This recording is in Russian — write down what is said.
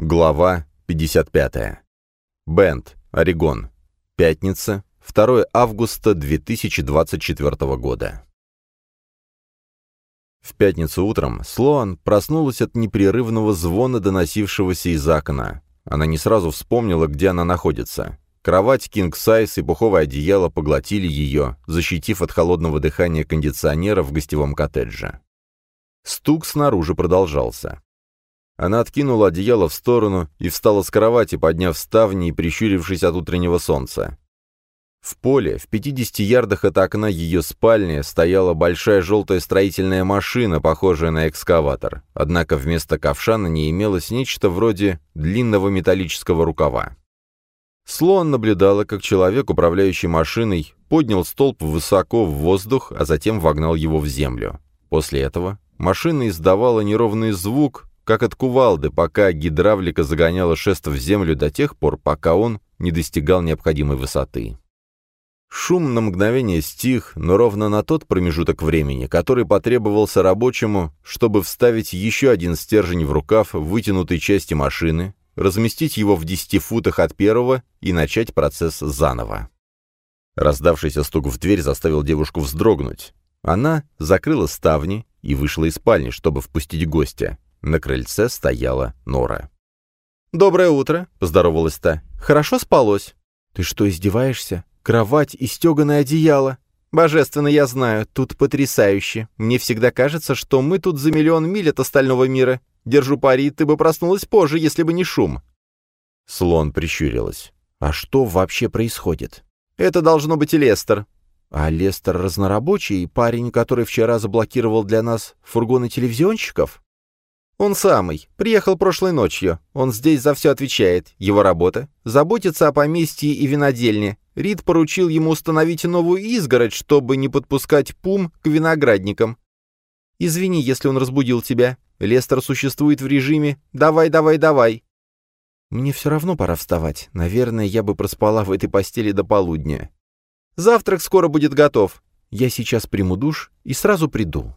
Глава 55. Бенд, Орегон. Пятница, 2 августа 2024 года. В пятницу утром Слоан проснулась от непрерывного звона, доносившегося из окна. Она не сразу вспомнила, где она находится. Кровать кинг-сайз и пуховое одеяло поглотили ее, защитив от холодного дыхания кондиционера в гостевом коттедже. Стук снаружи продолжался. Она откинула одеяло в сторону и встала с кровати, подняв ставни и прищурившись от утреннего солнца. В поле, в 50 ярдах от окна ее спальни, стояла большая желтая строительная машина, похожая на экскаватор, однако вместо ковша на ней имелось нечто вроде длинного металлического рукава. Слоан наблюдала, как человек, управляющий машиной, поднял столб высоко в воздух, а затем вогнал его в землю. После этого машина издавала неровный звук, как от кувалды, пока гидравлика загоняла шест в землю до тех пор, пока он не достигал необходимой высоты. Шум на мгновение стих, но ровно на тот промежуток времени, который потребовался рабочему, чтобы вставить еще один стержень в рукав вытянутой части машины, разместить его в десяти футах от первого и начать процесс заново. Раздавшийся стук в дверь заставил девушку вздрогнуть. Она закрыла ставни и вышла из спальни, чтобы впустить гостя. На крыльце стояла Нора. «Доброе утро», — поздоровалась та. «Хорошо спалось?» «Ты что, издеваешься? Кровать и стеганое одеяло». «Божественно, я знаю, тут потрясающе. Мне всегда кажется, что мы тут за миллион миль от остального мира. Держу пари, ты бы проснулась позже, если бы не шум». Слон прищурилась. «А что вообще происходит?» «Это должно быть Лестер». «А Лестер разнорабочий, парень, который вчера заблокировал для нас фургоны телевизионщиков?» «Он самый. Приехал прошлой ночью. Он здесь за все отвечает. Его работа — заботиться о поместье и винодельне. Рид поручил ему установить новую изгородь, чтобы не подпускать пум к виноградникам. Извини, если он разбудил тебя. Лестер существует в режиме «давай, давай, давай». Мне все равно пора вставать. Наверное, я бы проспала в этой постели до полудня. Завтрак скоро будет готов. Я сейчас приму душ и сразу приду.